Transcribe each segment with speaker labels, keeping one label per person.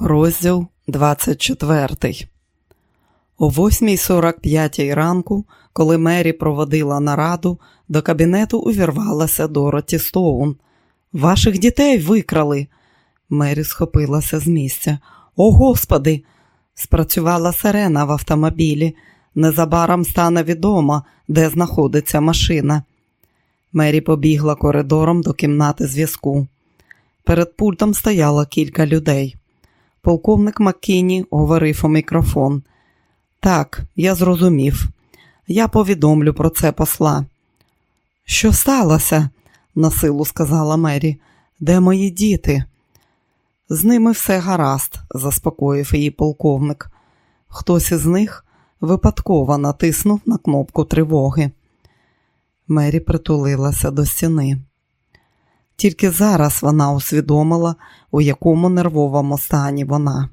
Speaker 1: Розділ 24 О 8.45 ранку, коли Мері проводила нараду, до кабінету увірвалася Дороті Стоун. Ваших дітей викрали. Мері схопилася з місця. О, Господи! Спрацювала сирена в автомобілі. Незабаром стане відомо, де знаходиться машина. Мері побігла коридором до кімнати зв'язку. Перед пультом стояло кілька людей. Полковник Маккіні говорив у мікрофон. Так, я зрозумів. Я повідомлю про це посла. Що сталося? насилу сказала Мері. Де мої діти? З ними все гаразд, заспокоїв її полковник. Хтось із них випадково натиснув на кнопку тривоги. Мері притулилася до стіни. Тільки зараз вона усвідомила, у якому нервовому стані вона.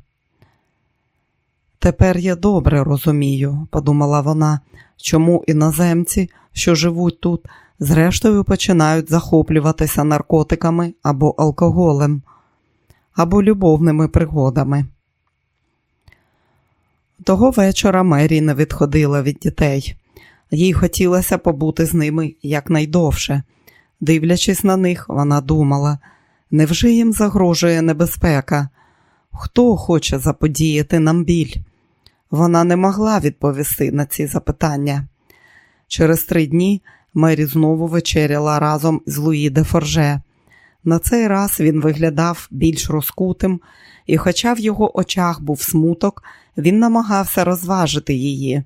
Speaker 1: Тепер я добре розумію, подумала вона, чому іноземці, що живуть тут, зрештою починають захоплюватися наркотиками або алкоголем, або любовними пригодами. Того вечора Мері не відходила від дітей. Їй хотілося побути з ними якнайдовше. Дивлячись на них, вона думала, невже їм загрожує небезпека? Хто хоче заподіяти нам біль? Вона не могла відповісти на ці запитання. Через три дні Мері знову вечеряла разом з Луї де Форже. На цей раз він виглядав більш розкутим, і, хоча в його очах був смуток, він намагався розважити її.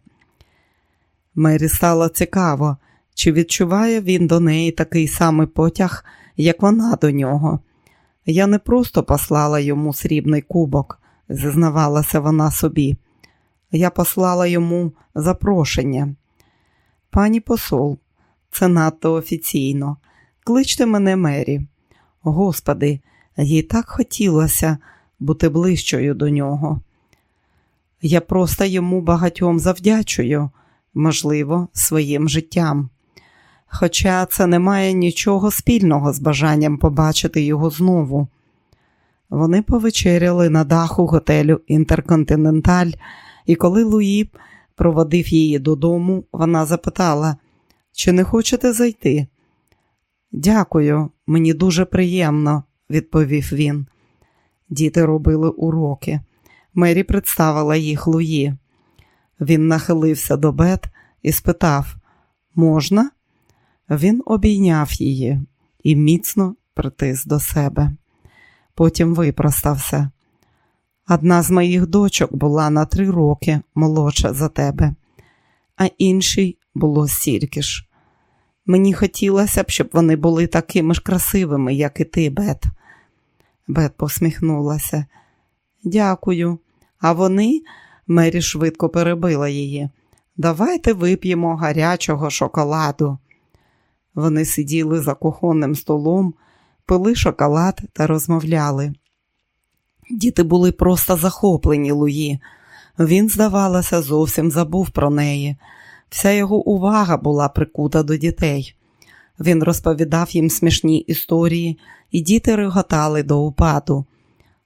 Speaker 1: Мері стало цікаво, чи відчуває він до неї такий самий потяг, як вона до нього. Я не просто послала йому срібний кубок, зізнавалася вона собі. Я послала йому запрошення. Пані посол, це надто офіційно. Кличте мене Мері. Господи, їй так хотілося бути ближчою до нього. Я просто йому багатьом завдячую, можливо, своїм життям. Хоча це не має нічого спільного з бажанням побачити його знову. Вони повечеряли на даху готелю Інтерконтиненталь, і коли Луї проводив її додому, вона запитала, чи не хочете зайти? Дякую, мені дуже приємно, відповів він. Діти робили уроки. Мері представила їх Луї. Він нахилився до Бет і спитав: Можна? Він обійняв її і міцно притис до себе. Потім випростався. Одна з моїх дочок була на три роки молодша за тебе, а іншій було стільки ж. Мені хотілося б, щоб вони були такими ж красивими, як і ти, Бет. Бет посміхнулася. Дякую. А вони, Мері швидко перебила її. Давайте вип'ємо гарячого шоколаду. Вони сиділи за кухонним столом, пили шоколад та розмовляли. Діти були просто захоплені Луї. Він, здавалося, зовсім забув про неї. Вся його увага була прикута до дітей. Він розповідав їм смішні історії, і діти реготали до упаду.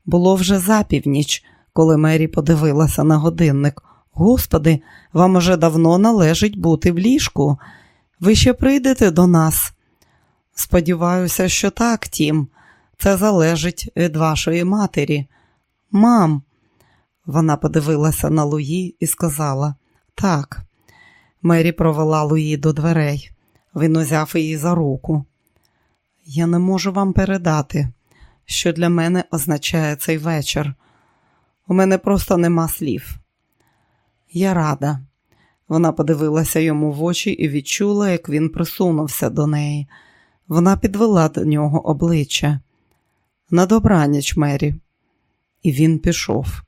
Speaker 1: Було вже запівніч, коли Мері подивилася на годинник. Господи, вам уже давно належить бути в ліжку. Ви ще прийдете до нас? Сподіваюся, що так, Тім. Це залежить від вашої матері. Мам, вона подивилася на Луї і сказала так. Мері провела Луї до дверей. Він узяв її за руку. Я не можу вам передати, що для мене означає цей вечір. У мене просто нема слів. Я рада. Вона подивилася йому в очі і відчула, як він присунувся до неї. Вона підвела до нього обличчя. На добраніч, Мері. І він пішов.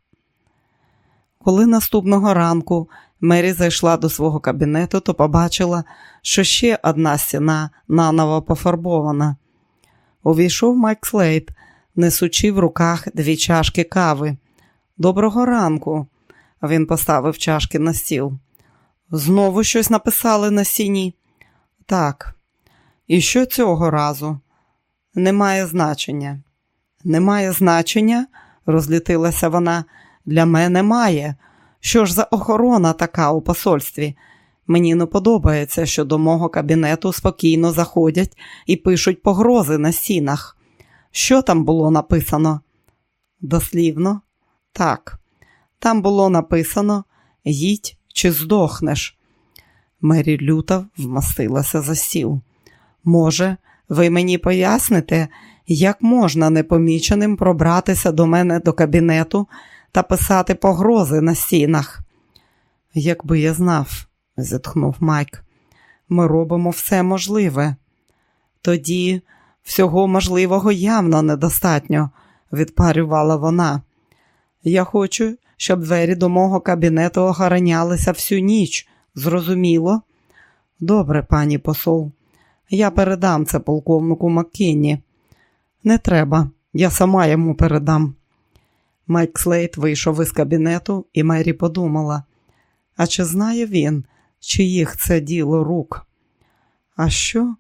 Speaker 1: Коли наступного ранку Мері зайшла до свого кабінету, то побачила, що ще одна стіна наново пофарбована. Увійшов Майк Слейт, несучи в руках дві чашки кави. Доброго ранку. Він поставив чашки на стіл. Знову щось написали на стіні? Так. І що цього разу? Немає значення. Немає значення? розлютилася вона. Для мене має. Що ж за охорона така у посольстві? Мені не подобається, що до мого кабінету спокійно заходять і пишуть погрози на стінах. Що там було написано? Дослівно? Так. Там було написано їдь чи здохнеш. Мері люта вмастилася за стіл. Може, ви мені поясните, як можна непоміченим пробратися до мене до кабінету та писати погрози на стінах? Якби я знав, зітхнув Майк, ми робимо все можливе. Тоді всього можливого явно недостатньо, відпарювала вона. Я хочу, щоб двері до мого кабінету охоронялися всю ніч. Зрозуміло? Добре, пані посол. Я передам це полковнику Маккінні. Не треба, я сама йому передам. Майк Слейт вийшов із кабінету, і Мері подумала, а чи знає він, чиїх це діло рук? А що,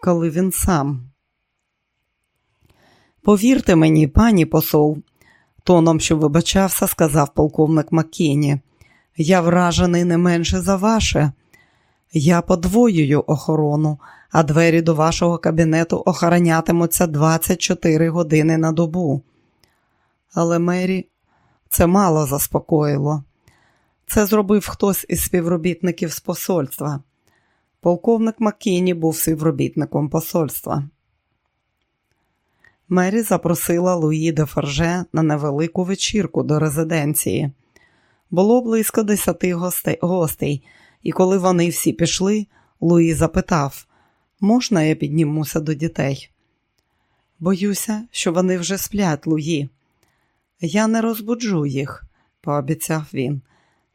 Speaker 1: коли він сам? Повірте мені, пані посол, тоном, що вибачався, сказав полковник Маккіні. Я вражений не менше за ваше. Я подвоюю охорону, а двері до вашого кабінету охоронятимуться 24 години на добу. Але Мері це мало заспокоїло. Це зробив хтось із співробітників з посольства. Полковник Маккіні був співробітником посольства. Мері запросила Луї де Форже на невелику вечірку до резиденції. Було близько десяти гостей, і коли вони всі пішли, Луї запитав, можна я піднімуся до дітей? Боюся, що вони вже сплять, Луї. Я не розбуджу їх, пообіцяв він,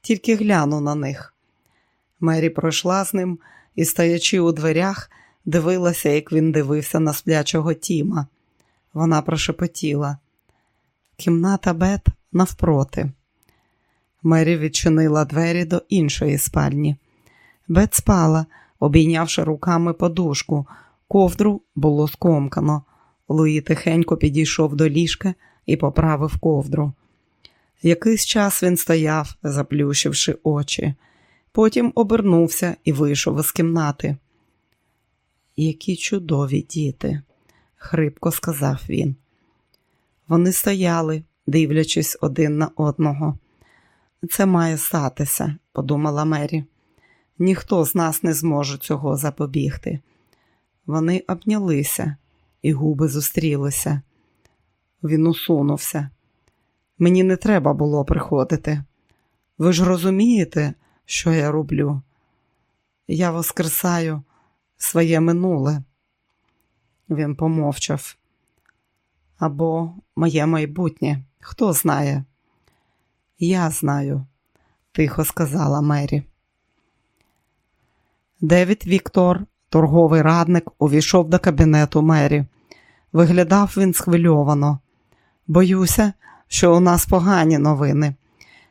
Speaker 1: тільки гляну на них. Мері пройшла з ним і, стоячи у дверях, дивилася, як він дивився на сплячого Тіма. Вона прошепотіла. Кімната Бет навпроти. Мері відчинила двері до іншої спальні. Бет спала, обійнявши руками подушку. Ковдру було скомкано. Луї тихенько підійшов до ліжка і поправив ковдру. Якийсь час він стояв, заплющивши очі, потім обернувся і вийшов із кімнати. Які чудові діти, хрипко сказав він. Вони стояли, дивлячись один на одного. Це має статися, подумала Мері. Ніхто з нас не зможе цього запобігти. Вони обнялися, і губи зустрілися. Він усунувся. Мені не треба було приходити. Ви ж розумієте, що я роблю? Я воскресаю своє минуле. Він помовчав. Або моє майбутнє. Хто знає? Я знаю, тихо сказала Мері. Девід Віктор, торговий радник, увійшов до кабінету Мері. Виглядав він схвильовано. Боюся, що у нас погані новини.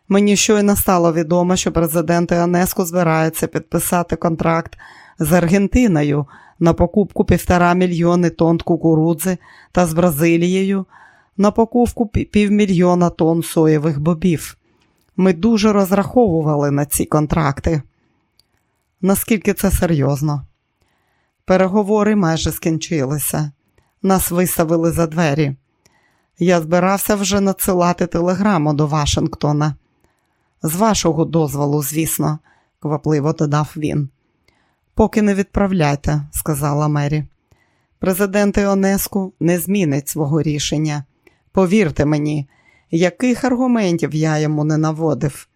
Speaker 1: Мені щойно стало відомо, що президент Іонеску збирається підписати контракт з Аргентиною на покупку півтора мільйони тонн кукурудзи та з Бразилією на покупку півмільйона тонн соєвих бобів. Ми дуже розраховували на ці контракти. Наскільки це серйозно? Переговори майже скінчилися. Нас виставили за двері. Я збирався вже надсилати телеграму до Вашингтона. З вашого дозволу, звісно, квапливо додав він. Поки не відправляйте, сказала Мері. Президент Іонеску не змінить свого рішення. Повірте мені, яких аргументів я йому не наводив.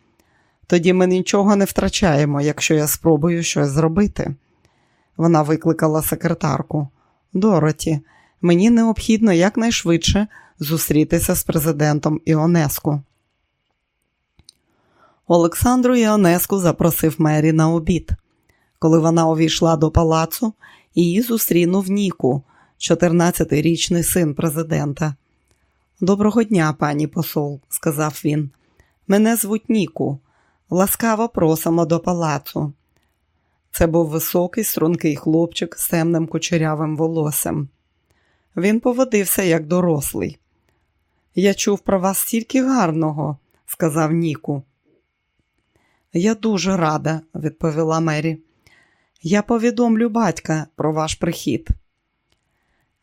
Speaker 1: Тоді ми нічого не втрачаємо, якщо я спробую щось зробити. Вона викликала секретарку. Дороті, мені необхідно якнайшвидше зустрітися з президентом Іонеску. Олександру Іонеску запросив Мері на обід. Коли вона увійшла до палацу, її зустрінув Ніку, 14-річний син президента. Доброго дня, пані посол, сказав він. Мене звуть Ніку. Ласкаво просимо до палацу. Це був високий, стрункий хлопчик з темним кучерявим волоссям. Він поводився як дорослий. Я чув про вас стільки гарного, сказав Ніку. Я дуже рада, відповіла Мері. Я повідомлю батька про ваш прихід.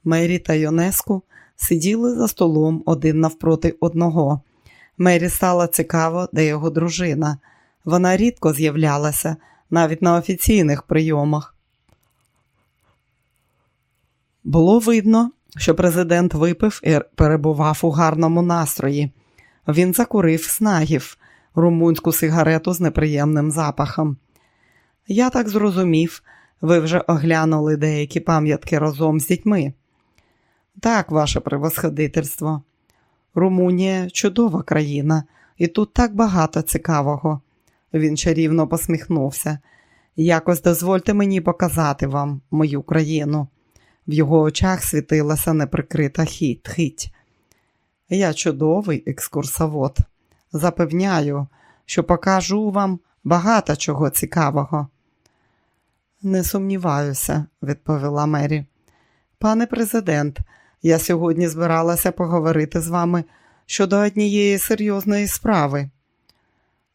Speaker 1: Мері та Йонеску сиділи за столом один навпроти одного. Мері стало цікаво, де його дружина. Вона рідко з'являлася навіть на офіційних прийомах. Було видно, що президент випив і перебував у гарному настрої. Він закурив снагів, румунську сигарету з неприємним запахом. Я так зрозумів, ви вже оглянули деякі пам'ятки разом з дітьми. Так, ваше превосходительство. Румунія чудова країна, і тут так багато цікавого. Він чарівно посміхнувся. Якось дозвольте мені показати вам мою країну. В його очах світилася неприкрита хіть. хіть. Я чудовий екскурсовод. Запевняю, що покажу вам багато чого цікавого. Не сумніваюся, відповіла Мері. Пане президент, я сьогодні збиралася поговорити з вами щодо однієї серйозної справи.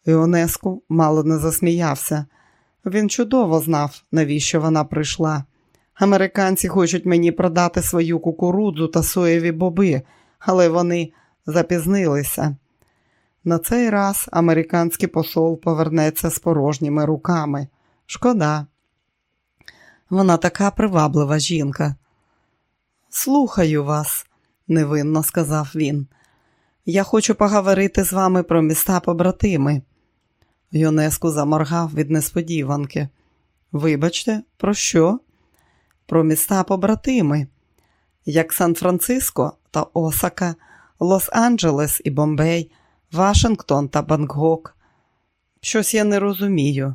Speaker 1: Іонеску мало не засміявся. Він чудово знав, навіщо вона прийшла. Американці хочуть мені продати свою кукурудзу та соєві боби, але вони запізнилися. На цей раз американський посол повернеться з порожніми руками. Шкода. Вона така приваблива жінка. Слухаю вас, невинно сказав він. Я хочу поговорити з вами про міста побратими. Йонеску заморгав від несподіванки. Вибачте, про що? Про міста побратими, як Сан-Франциско та Осака, Лос-Анджелес і Бомбей, Вашингтон та Бангкок. Щось я не розумію.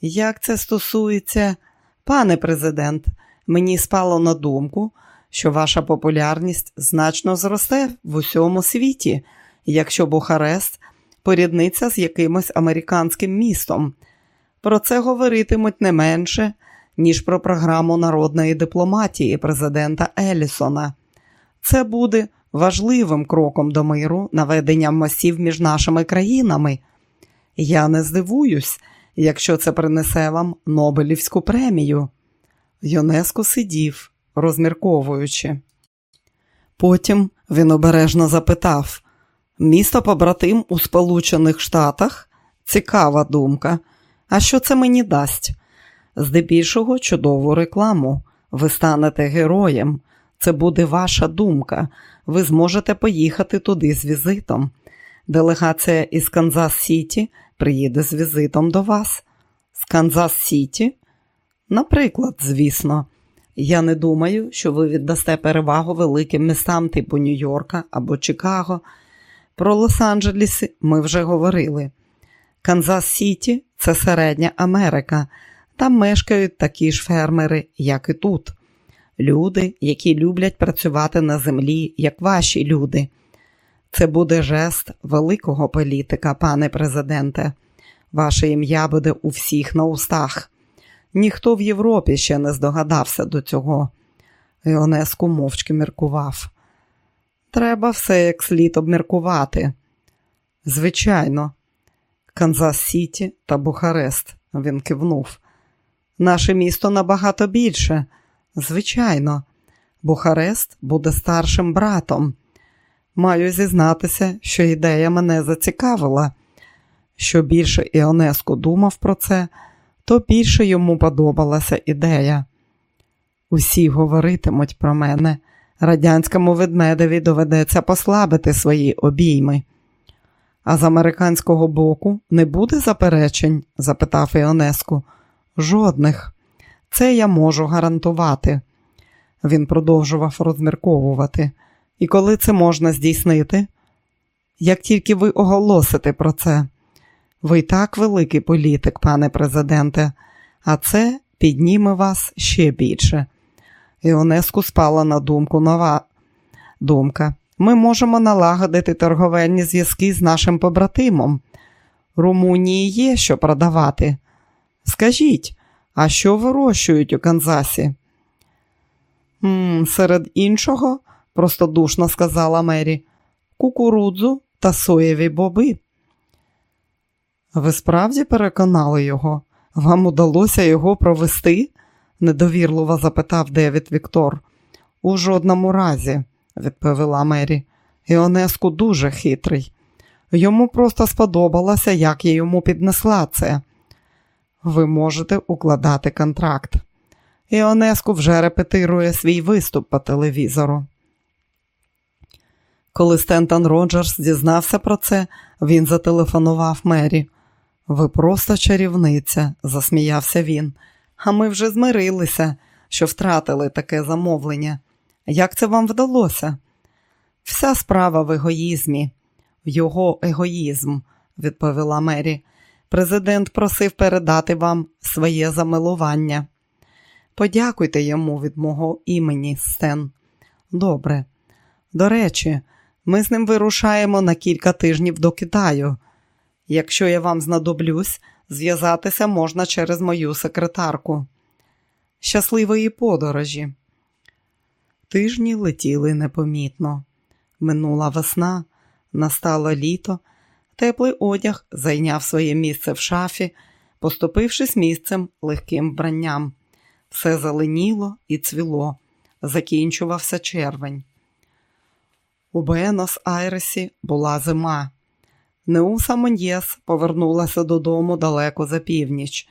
Speaker 1: Як це стосується, пане президент, мені спало на думку, що ваша популярність значно зросте в усьому світі, якщо Бухарест порідниться з якимось американським містом. Про це говоритимуть не менше, ніж про програму народної дипломатії президента Елісона. Це буде важливим кроком до миру наведенням мостів між нашими країнами. Я не здивуюсь, якщо це принесе вам Нобелівську премію. Йонеско сидів, розмірковуючи. Потім він обережно запитав Місто побратим у Сполучених Штатах? Цікава думка. А що це мені дасть? Здебільшого чудову рекламу. Ви станете героєм. Це буде ваша думка. Ви зможете поїхати туди з візитом. Делегація із Канзас Сіті приїде з візитом до вас. З Канзас Сіті? Наприклад, звісно, я не думаю, що ви віддасте перевагу великим містам типу Нью-Йорка або Чикаго. Про Лос-Анджелес ми вже говорили. Канзас Сіті це середня Америка. Там мешкають такі ж фермери, як і тут. Люди, які люблять працювати на землі, як ваші люди. Це буде жест великого політика, пане президенте. Ваше ім'я буде у всіх на устах. Ніхто в Європі ще не здогадався до цього. Іонеску мовчки міркував. Треба все як слід обміркувати. Звичайно, Канзас Сіті та Бухарест, він кивнув. Наше місто набагато більше. Звичайно, Бухарест буде старшим братом. Маю зізнатися, що ідея мене зацікавила. Що більше Іонеско думав про це, то більше йому подобалася ідея. Усі говоритимуть про мене радянському ведмедеві доведеться послабити свої обійми. А з американського боку не буде заперечень? запитав Іонеску. Жодних. Це я можу гарантувати. Він продовжував розмірковувати. І коли це можна здійснити? Як тільки ви оголосите про це, ви і так великий політик, пане президенте, а це підніме вас ще більше. Іонеску спала на думку нова думка. Ми можемо налагодити торговельні зв'язки з нашим побратимом. Румунії є що продавати. Скажіть, а що вирощують у Канзасі? «М, Серед іншого, простодушно сказала Мері, кукурудзу та соєві боби. Ви справді переконали його? Вам удалося його провести? недовірливо запитав Девід Віктор. У жодному разі, відповіла Мері. Іонеску дуже хитрий. Йому просто сподобалося, як я йому піднесла це. Ви можете укладати контракт. Іонеску вже репетирує свій виступ по телевізору. Коли Стентон Роджерс дізнався про це, він зателефонував Мері. Ви просто чарівниця, засміявся він. А ми вже змирилися, що втратили таке замовлення. Як це вам вдалося? Вся справа в егоїзмі, його егоїзм, відповіла Мері. Президент просив передати вам своє замилування. Подякуйте йому від мого імені, Стен. Добре. До речі, ми з ним вирушаємо на кілька тижнів до Китаю. Якщо я вам знадоблюсь, зв'язатися можна через мою секретарку. Щасливої подорожі. Тижні летіли непомітно. Минула весна, настало літо, теплий одяг зайняв своє місце в шафі, поступившись місцем легким вбранням. Все зеленіло і цвіло, закінчувався червень. У Буенос Айресі була зима. Неуса Моньєс повернулася додому далеко за північ.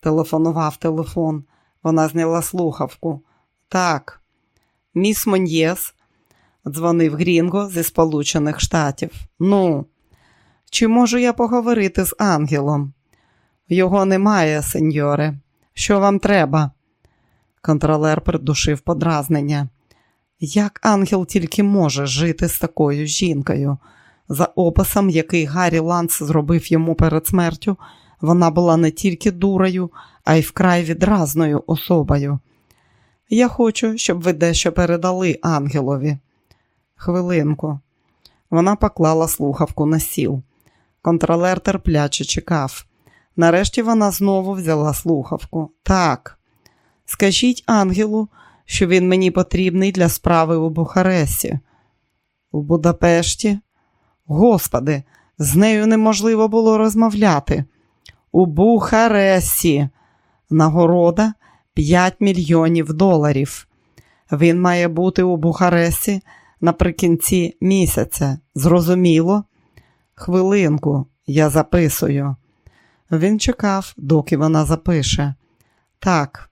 Speaker 1: Телефонував телефон. Вона зняла слухавку. Так, міс Моньєс, дзвонив Грінго зі Сполучених Штатів. Ну, чи можу я поговорити з ангелом? Його немає, сеньоре. Що вам треба? Контролер придушив подразнення. Як ангел тільки може жити з такою жінкою? За описом, який Гаррі Ланс зробив йому перед смертю, вона була не тільки дурою, а й вкрай відразною особою. Я хочу, щоб ви дещо передали ангелові. Хвилинку. Вона поклала слухавку на сіл. Контролер терпляче чекав. Нарешті вона знову взяла слухавку. Так, скажіть ангелу, що він мені потрібний для справи у Бухаресті. У Будапешті? Господи, з нею неможливо було розмовляти. У Бухаресті. Нагорода 5 мільйонів доларів. Він має бути у Бухаресті наприкінці місяця. Зрозуміло? Хвилинку, я записую. Він чекав, доки вона запише. Так,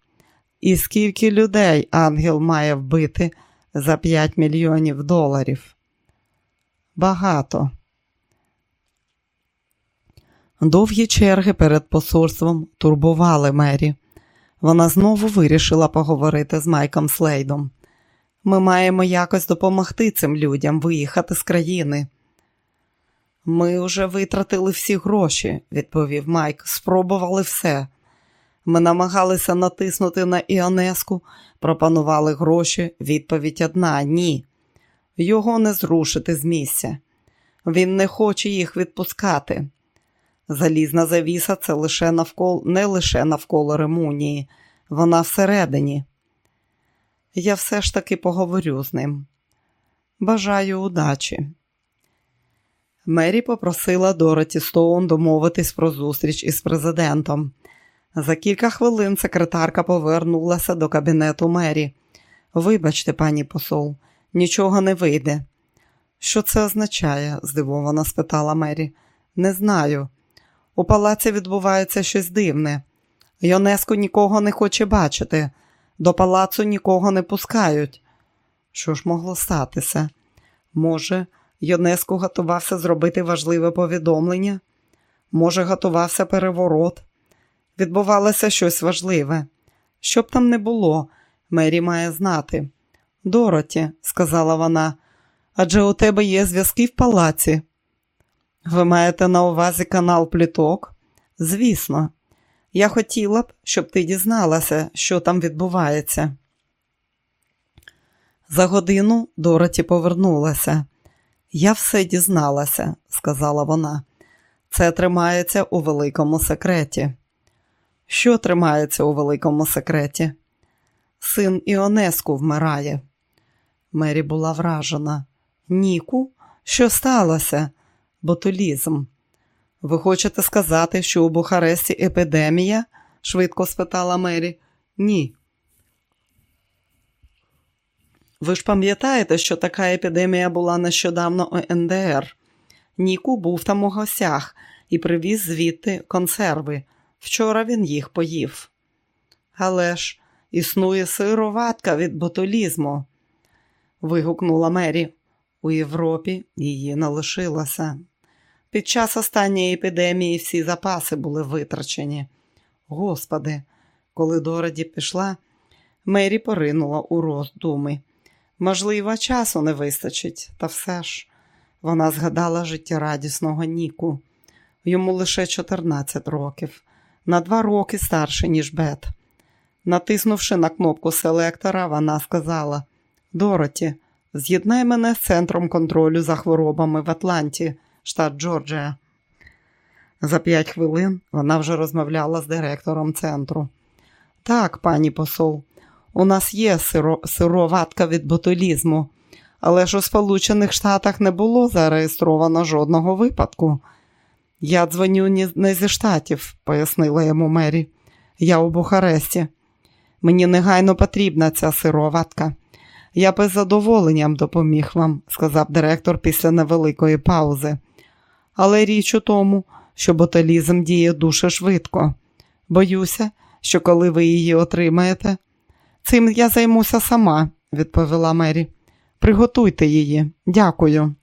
Speaker 1: і скільки людей ангел має вбити за 5 мільйонів доларів? Багато. Довгі черги перед посольством турбували Мері. Вона знову вирішила поговорити з Майком Слейдом. Ми маємо якось допомогти цим людям виїхати з країни. Ми вже витратили всі гроші, відповів Майк. Спробували все. Ми намагалися натиснути на Іонеску, пропонували гроші. Відповідь одна ні. Його не зрушити з місця. Він не хоче їх відпускати. Залізна завіса це лише навколо, не лише навколо Ремунії, вона всередині. Я все ж таки поговорю з ним. Бажаю удачі. Мері попросила Дороті Стоун домовитись про зустріч із президентом. За кілька хвилин секретарка повернулася до кабінету Мері. Вибачте, пані посол, нічого не вийде. Що це означає? здивовано спитала Мері. Не знаю. У палаці відбувається щось дивне. Йонеско нікого не хоче бачити, до палацу нікого не пускають. Що ж могло статися? Може, Йонеско готувався зробити важливе повідомлення? Може, готувався переворот? Відбувалося щось важливе. Що б там не було, Мері має знати. Дороті, сказала вона, адже у тебе є зв'язки в палаці. Ви маєте на увазі канал Пліток? Звісно, я хотіла б, щоб ти дізналася, що там відбувається. За годину Дороті повернулася. Я все дізналася, сказала вона. Це тримається у великому секреті. Що тримається у великому секреті? Син Іонеску вмирає. Мері була вражена. Ніку, Що сталося? Ботулізм. Ви хочете сказати, що у Бухаресті епідемія? швидко спитала Мері. Ні. Ви ж пам'ятаєте, що така епідемія була нещодавно у НДР? Ніку був там у гостях і привіз звідти консерви. Вчора він їх поїв. Але ж існує сироватка від ботулізму, вигукнула Мері. У Європі її не лишилося. Під час останньої епідемії всі запаси були витрачені. Господи, коли Дороді пішла, Мері поринула у роздуми. Можливо, часу не вистачить, та все ж вона згадала життєрадісного Ніку. Йому лише 14 років, на два роки старше, ніж Бет. Натиснувши на кнопку селектора, вона сказала: Дороті, з'єднай мене з центром контролю за хворобами в Атланті, штат Джорджія. За п'ять хвилин вона вже розмовляла з директором центру. Так, пані посол, у нас є сиро... сироватка від ботулізму, але ж у Сполучених Штатах не було зареєстровано жодного випадку. Я дзвоню не зі штатів, пояснила йому Мері. Я у Бухаресті. Мені негайно потрібна ця сироватка. Я би з задоволенням допоміг вам, сказав директор після невеликої паузи. Але річ у тому, що ботулізм діє дуже швидко. Боюся, що коли ви її отримаєте, цим я займуся сама, відповіла Мері. Приготуйте її, дякую.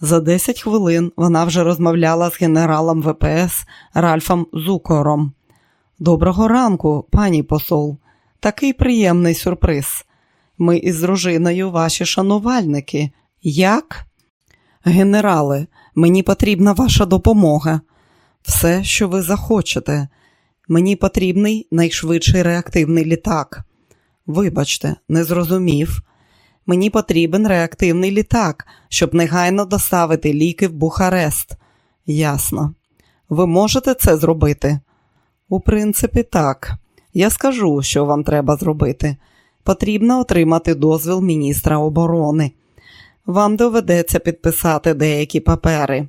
Speaker 1: За 10 хвилин вона вже розмовляла з генералом ВПС Ральфом Зукором. Доброго ранку, пані посол. Такий приємний сюрприз. Ми із дружиною ваші шанувальники. Як? Генерале, мені потрібна ваша допомога. Все, що ви захочете. Мені потрібний найшвидший реактивний літак. Вибачте, не зрозумів. Мені потрібен реактивний літак, щоб негайно доставити ліки в Бухарест. Ясно. Ви можете це зробити? У принципі, так. Я скажу, що вам треба зробити. Потрібно отримати дозвіл міністра оборони. Вам доведеться підписати деякі папери.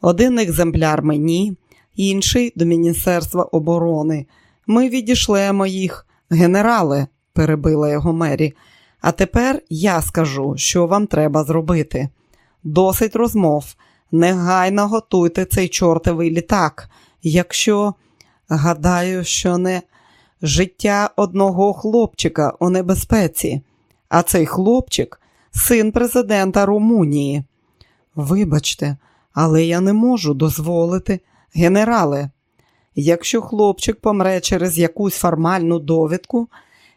Speaker 1: Один екземпляр мені, інший до Міністерства оборони. Ми відійшлемо їх. Генерале, перебила його Мері. А тепер я скажу, що вам треба зробити. Досить розмов. Негайно готуйте цей чортовий літак. Якщо, гадаю, що не життя одного хлопчика у небезпеці, а цей хлопчик син президента Румунії. Вибачте, але я не можу дозволити, генерале, якщо хлопчик помре через якусь формальну довідку.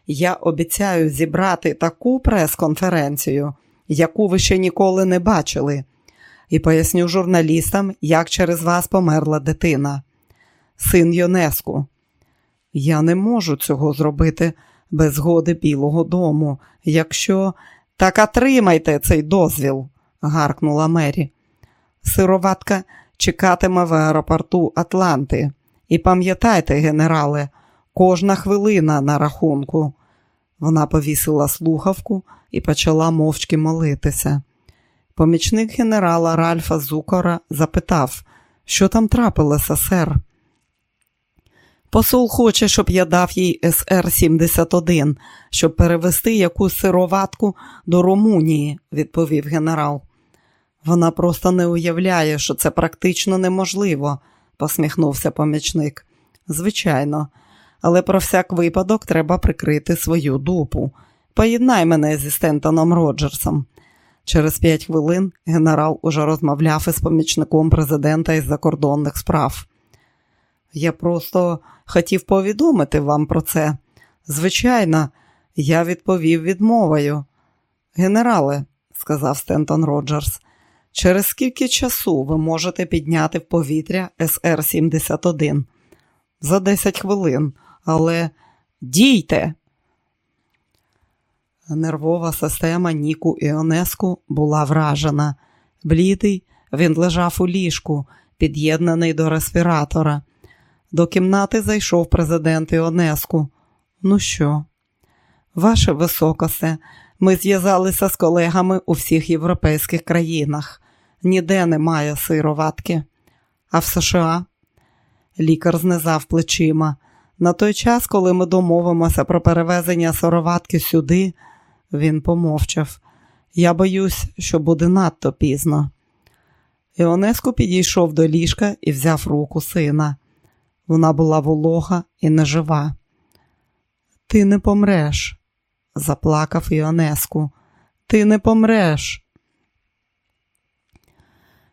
Speaker 1: Я обіцяю зібрати таку прес-конференцію, яку ви ще ніколи не бачили, і поясню журналістам, як через вас померла дитина. Син Йонеску. Я не можу цього зробити без згоди Білого дому. Якщо так отримайте цей дозвіл, гаркнула Мері. Сироватка чекатиме в аеропорту Атланти. І пам'ятайте, генерале, Кожна хвилина на рахунку. Вона повісила слухавку і почала мовчки молитися. Помічник генерала Ральфа Зукора запитав, що там трапилося, сер. Посол хоче, щоб я дав їй СР-71, щоб перевести якусь сироватку до Румунії, відповів генерал. Вона просто не уявляє, що це практично неможливо, посміхнувся помічник. Звичайно але про всяк випадок треба прикрити свою дупу. Поєднай мене зі Стентоном Роджерсом. Через п'ять хвилин генерал уже розмовляв із помічником президента із закордонних справ. Я просто хотів повідомити вам про це. Звичайно, я відповів відмовою. Генерале, сказав Стентон Роджерс, через скільки часу ви можете підняти в повітря СР-71? За 10 хвилин але дійте. Нервова система Ніку Іонеску була вражена. Блідий, він лежав у ліжку, під'єднаний до респіратора. До кімнати зайшов президент Іонеску. Ну що, ваше високосе, Ми зв'язалися з колегами у всіх європейських країнах. Ніде немає сироватки. А в США лікар знизав плечима. На той час, коли ми домовимося про перевезення сироватки сюди, він помовчав. Я боюсь, що буде надто пізно. Іонеску підійшов до ліжка і взяв руку сина. Вона була волога і нежива. Ти не помреш, заплакав Іонеску. Ти не помреш.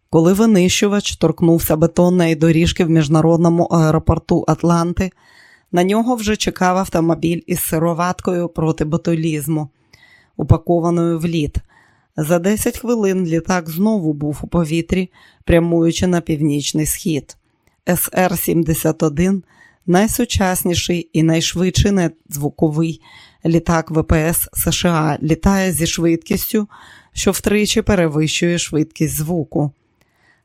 Speaker 1: Коли винищувач торкнувся бетонної доріжки в міжнародному аеропорту Атланти, на нього вже чекав автомобіль із сироваткою проти ботулізму, упакованою в лід. За 10 хвилин літак знову був у повітрі, прямуючи на північний схід. СР-71 найсучасніший і найшвидший надзвуковий літак ВПС США літає зі швидкістю, що втричі перевищує швидкість звуку.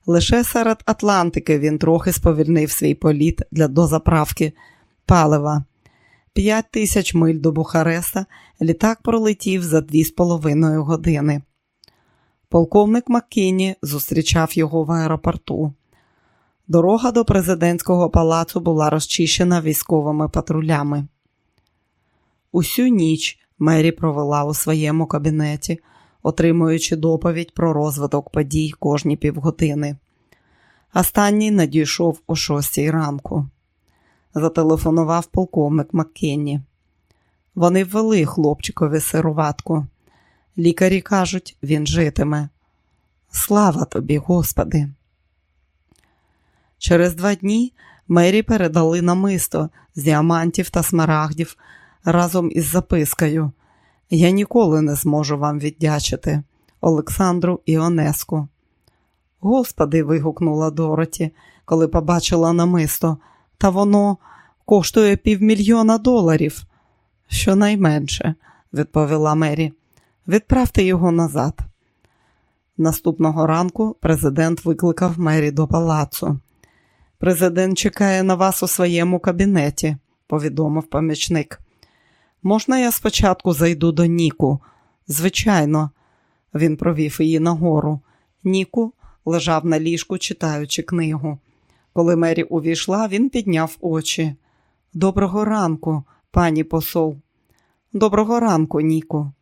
Speaker 1: Лише серед Атлантики він трохи сповільнив свій політ для дозаправки палива. П'ять тисяч миль до Бухареста літак пролетів за дві з половиною години. Полковник Маккіні зустрічав його в аеропорту. Дорога до президентського палацу була розчищена військовими патрулями. Усю ніч Мері провела у своєму кабінеті, отримуючи доповідь про розвиток подій кожні півгодини. Останній надійшов о шостій ранку. Зателефонував полковник Маккенні. Вони ввели хлопчикові сироватку. Лікарі кажуть, він житиме. Слава тобі, Господи! Через два дні Мері передали намисто з діамантів та смарагдів разом із запискою. Я ніколи не зможу вам віддячити, Олександру Іонеску. Господи, вигукнула Дороті, коли побачила намисто, та воно коштує півмільйона доларів. Щонайменше, відповіла Мері. Відправте його назад. Наступного ранку президент викликав Мері до палацу. Президент чекає на вас у своєму кабінеті, повідомив помічник. Можна я спочатку зайду до Ніку? Звичайно, він провів її нагору. Ніку лежав на ліжку, читаючи книгу. Коли Мері увійшла, він підняв очі. Доброго ранку, пані посол. Доброго ранку, Ніку.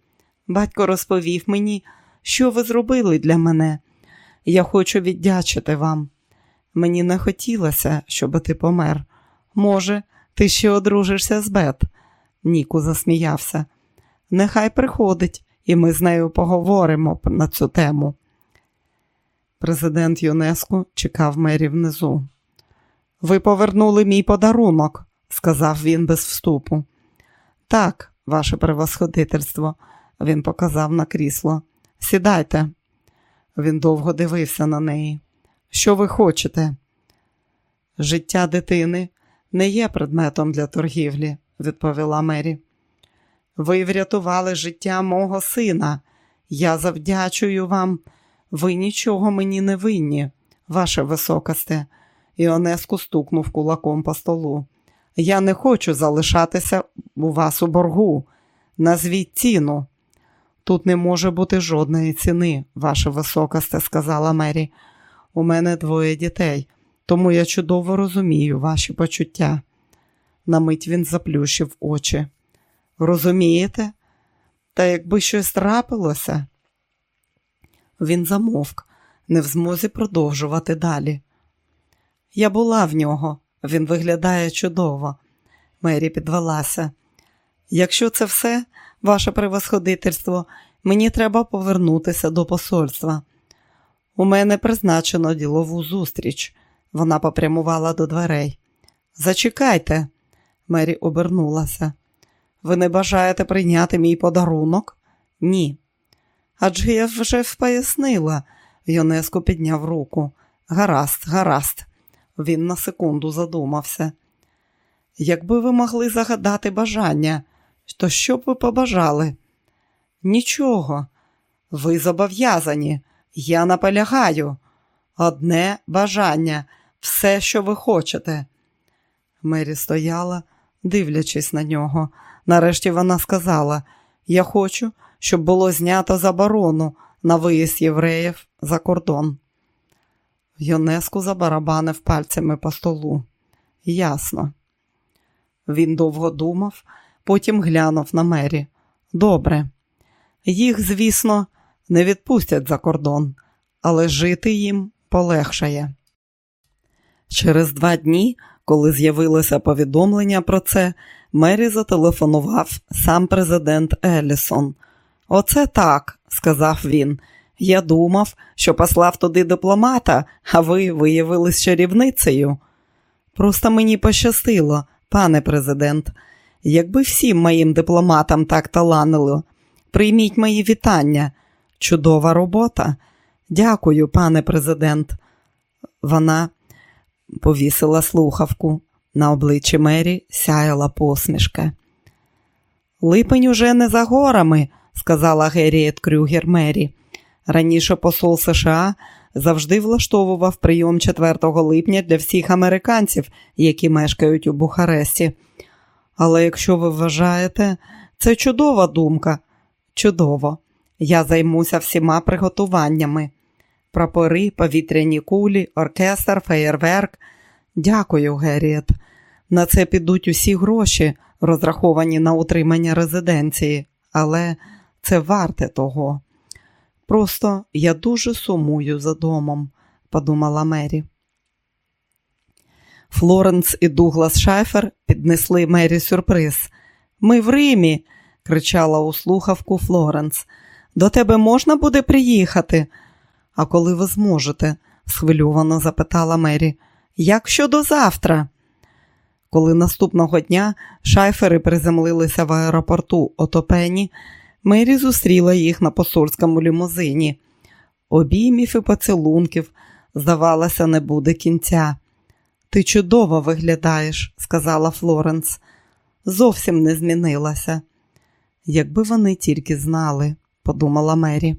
Speaker 1: Батько розповів мені, що ви зробили для мене. Я хочу віддячити вам. Мені не хотілося, щоб ти помер. Може, ти ще одружишся з Бет? Ніку засміявся. Нехай приходить, і ми з нею поговоримо на цю тему. Президент ЮНЕСКО чекав мері внизу. Ви повернули мій подарунок, сказав він без вступу. Так, ваше превосходительство, він показав на крісло. Сідайте. Він довго дивився на неї. Що ви хочете? Життя дитини не є предметом для торгівлі, відповіла Мері. Ви врятували життя мого сина. Я завдячую вам. Ви нічого мені не винні, ваше високосте. Іонеску стукнув кулаком по столу. Я не хочу залишатися у вас у боргу. Назвіть ціну. Тут не може бути жодної ціни, ваше високосте, сказала Мері. У мене двоє дітей, тому я чудово розумію ваші почуття. На мить він заплющив очі. Розумієте? Та якби щось трапилося, він замовк, не в змозі продовжувати далі. Я була в нього, він виглядає чудово. Мері підвелася. Якщо це все, ваше превосходительство, мені треба повернутися до посольства. У мене призначено ділову зустріч. Вона попрямувала до дверей. Зачекайте, Мері обернулася. Ви не бажаєте прийняти мій подарунок? Ні. Адже я вже пояснила. Йонеско підняв руку. Гаразд, гаразд. Він на секунду задумався. Якби ви могли загадати бажання, то що б ви побажали? Нічого. Ви зобов'язані. Я наполягаю. Одне бажання, все, що ви хочете. Мері стояла, дивлячись на нього. Нарешті вона сказала: Я хочу, щоб було знято заборону на виїзд євреїв за кордон. Йонеску забарабанив пальцями по столу. Ясно. Він довго думав, потім глянув на мері. Добре. Їх, звісно, не відпустять за кордон, але жити їм полегшає. Через два дні, коли з'явилося повідомлення про це, Мері зателефонував сам президент Елісон. Оце так, сказав він. Я думав, що послав туди дипломата, а ви виявились чарівницею. Просто мені пощастило, пане президент. Якби всім моїм дипломатам так таланило, прийміть мої вітання. Чудова робота. Дякую, пане президент. Вона повісила слухавку. На обличчі Мері сяяла посмішка. Липень уже не за горами, сказала Геріет Крюгер Мері. Раніше посол США завжди влаштовував прийом 4 липня для всіх американців, які мешкають у Бухаресті. Але якщо ви вважаєте, це чудова думка. Чудово. Я займуся всіма приготуваннями. Прапори, повітряні кулі, оркестр, феєрверк. Дякую, Герріет. На це підуть усі гроші, розраховані на утримання резиденції, але це варте того. Просто я дуже сумую за домом, подумала Мері. Флоренс і Дуглас Шайфер піднесли Мері сюрприз. Ми в Римі, кричала у слухавку Флоренс. До тебе можна буде приїхати? А коли ви зможете? схвильовано запитала Мері. Як щодо завтра? Коли наступного дня шайфери приземлилися в аеропорту Отопені, Мері зустріла їх на посольському лімузині. Обіймів і поцілунків, здавалося, не буде кінця. Ти чудово виглядаєш, сказала Флоренс. Зовсім не змінилася. Якби вони тільки знали, подумала Мері.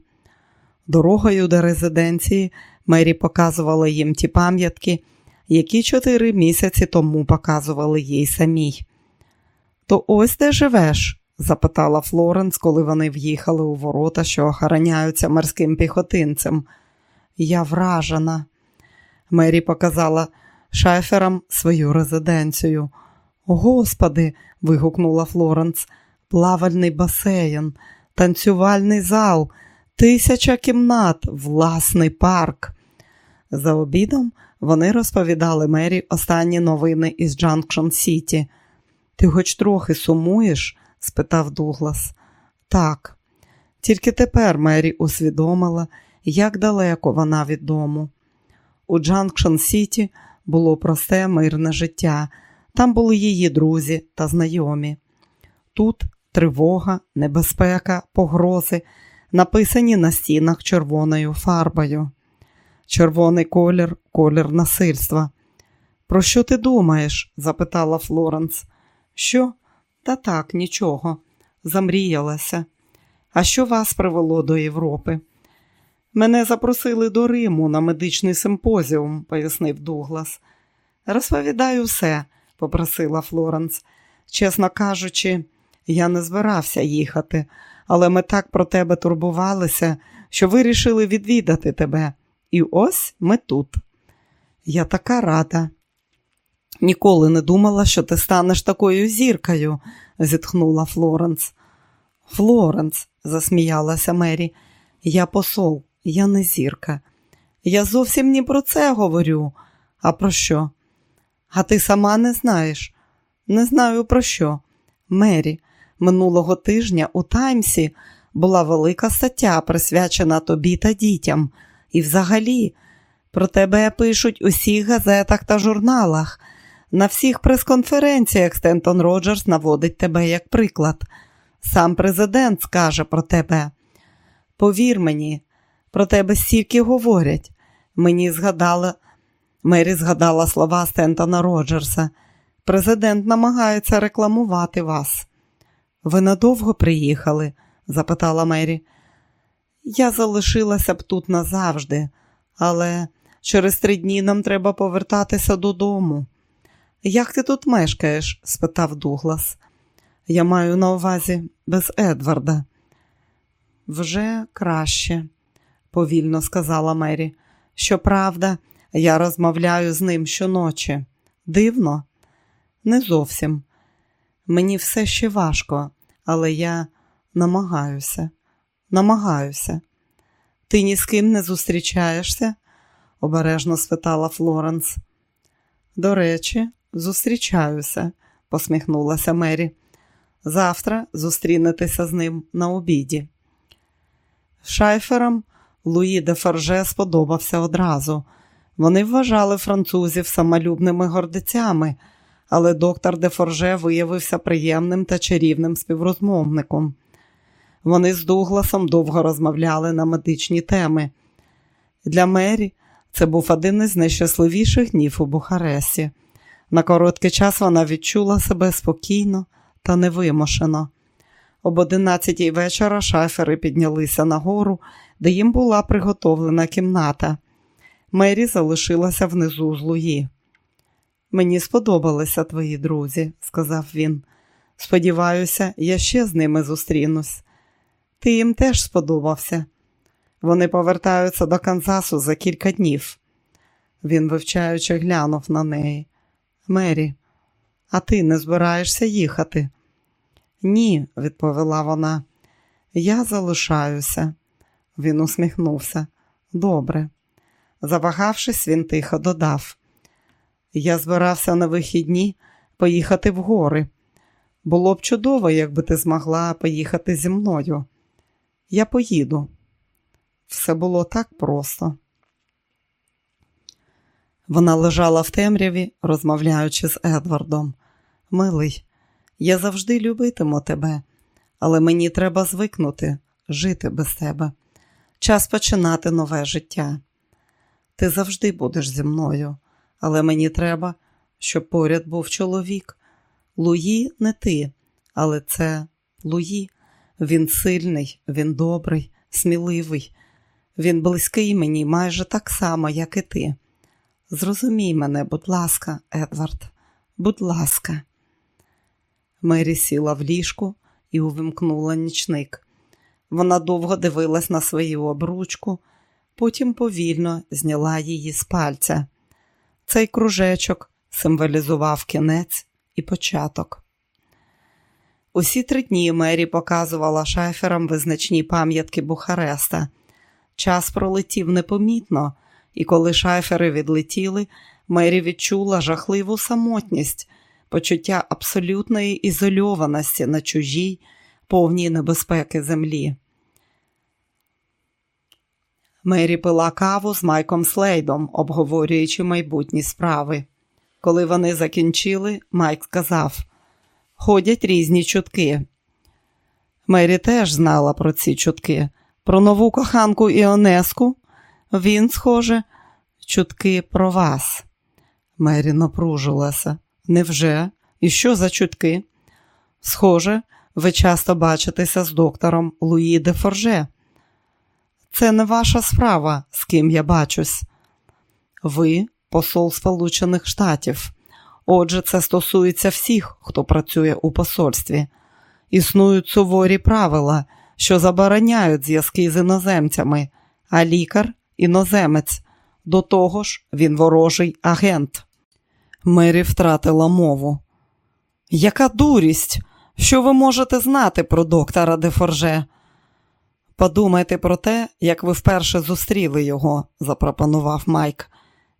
Speaker 1: Дорогою до резиденції Мері показувала їм ті пам'ятки, які чотири місяці тому показували їй самій. То ось де живеш? Запитала Флоренс, коли вони в'їхали у ворота, що охороняються морським піхотинцем. Я вражена. Мері показала шайферам свою резиденцію. Господи, вигукнула Флоренс, плавальний басейн, танцювальний зал, тисяча кімнат, власний парк. За обідом вони розповідали Мері останні новини із Джанкшн Сіті. Ти хоч трохи сумуєш? Спитав Дуглас. Так, тільки тепер Мері усвідомила, як далеко вона від дому. У Джанкшн Сіті було просте мирне життя. Там були її друзі та знайомі. Тут тривога, небезпека, погрози, написані на стінах червоною фарбою. Червоний колір колір насильства. Про що ти думаєш? запитала Флоренс. Що? Та так, нічого. Замріялася. А що вас привело до Європи? Мене запросили до Риму на медичний симпозіум, пояснив Дуглас. Розповідаю все, попросила Флоренс. Чесно кажучи, я не збирався їхати, але ми так про тебе турбувалися, що вирішили відвідати тебе. І ось ми тут. Я така рада. Ніколи не думала, що ти станеш такою зіркою, зітхнула Флоренс. Флоренс, засміялася Мері, я посол, я не зірка. Я зовсім не про це говорю. А про що? А ти сама не знаєш? Не знаю про що. Мері, минулого тижня у Таймсі була велика стаття, присвячена тобі та дітям. І взагалі, про тебе пишуть у всіх газетах та журналах. На всіх прес-конференціях Стентон Роджерс наводить тебе як приклад. Сам президент скаже про тебе. Повір мені, про тебе стільки говорять. Мені згадала, Мері згадала слова Стентона Роджерса. Президент намагається рекламувати вас. Ви надовго приїхали? запитала Мері. Я залишилася б тут назавжди, але через три дні нам треба повертатися додому. Як ти тут мешкаєш? спитав Дуглас. Я маю на увазі без Едварда. Вже краще, повільно сказала Мері. Щоправда, я розмовляю з ним щоночі. Дивно? Не зовсім. Мені все ще важко, але я намагаюся, намагаюся. Ти ні з ким не зустрічаєшся? обережно спитала Флоренс. До речі, зустрічаюся, посміхнулася Мері. Завтра зустрінетеся з ним на обіді. Шайферам Луї де Форже сподобався одразу. Вони вважали французів самолюбними гордицями, але доктор де Форже виявився приємним та чарівним співрозмовником. Вони з Дугласом довго розмовляли на медичні теми. Для Мері це був один із найщасливіших днів у Бухаресті. На короткий час вона відчула себе спокійно та невимушено. Об одинадцятій вечора шафери піднялися нагору, де їм була приготовлена кімната. Мері залишилася внизу з Луї. Мені сподобалися твої друзі, сказав він. Сподіваюся, я ще з ними зустрінусь. Ти їм теж сподобався. Вони повертаються до Канзасу за кілька днів. Він, вивчаючи, глянув на неї. Мері, а ти не збираєшся їхати? Ні, відповіла вона. Я залишаюся. Він усміхнувся. Добре. Завагавшись, він тихо додав. Я збирався на вихідні поїхати в гори. Було б чудово, якби ти змогла поїхати зі мною. Я поїду. Все було так просто. Вона лежала в темряві, розмовляючи з Едвардом. Милий, я завжди любитиму тебе, але мені треба звикнути, жити без тебе. Час починати нове життя. Ти завжди будеш зі мною, але мені треба, щоб поряд був чоловік. Луї не ти, але це Луї. Він сильний, він добрий, сміливий. Він близький мені майже так само, як і ти. Зрозумій мене, будь ласка, Едвард, будь ласка. Мері сіла в ліжку і увімкнула нічник. Вона довго дивилась на свою обручку, потім повільно зняла її з пальця. Цей кружечок символізував кінець і початок. Усі три дні Мері показувала шайферам визначні пам'ятки Бухареста. Час пролетів непомітно, і коли шайфери відлетіли, Мері відчула жахливу самотність, почуття абсолютної ізольованості на чужій, повній небезпеки землі. Мері пила каву з Майком Слейдом, обговорюючи майбутні справи. Коли вони закінчили, Майк сказав: ходять різні чутки. Мері теж знала про ці чутки, про нову коханку Іонеску. Він, схоже, чутки про вас. Мері напружилася. Невже? І що за чутки? Схоже, ви часто бачитеся з доктором Луї де Форже. Це не ваша справа, з ким я бачусь. Ви посол Сполучених Штатів. Отже, це стосується всіх, хто працює у посольстві. Існують суворі правила, що забороняють зв'язки з іноземцями, а лікар іноземець. До того ж, він ворожий агент. Мері втратила мову. Яка дурість! Що ви можете знати про доктора Дефорже? Подумайте про те, як ви вперше зустріли його, запропонував Майк.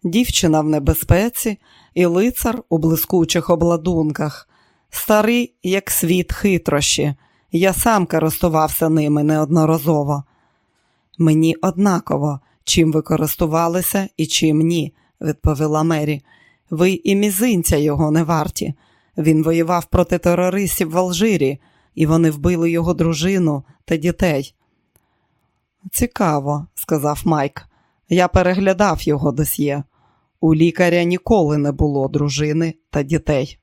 Speaker 1: Дівчина в небезпеці і лицар у блискучих обладунках, старий, як світ хитрощі. Я сам користувався ними неодноразово. Мені однаково, чим ви користувалися і чим ні, відповіла Мері. Ви і мізинця його не варті. Він воював проти терористів в Алжирі, і вони вбили його дружину та дітей. Цікаво, сказав Майк. Я переглядав його досьє. У лікаря ніколи не було дружини та дітей.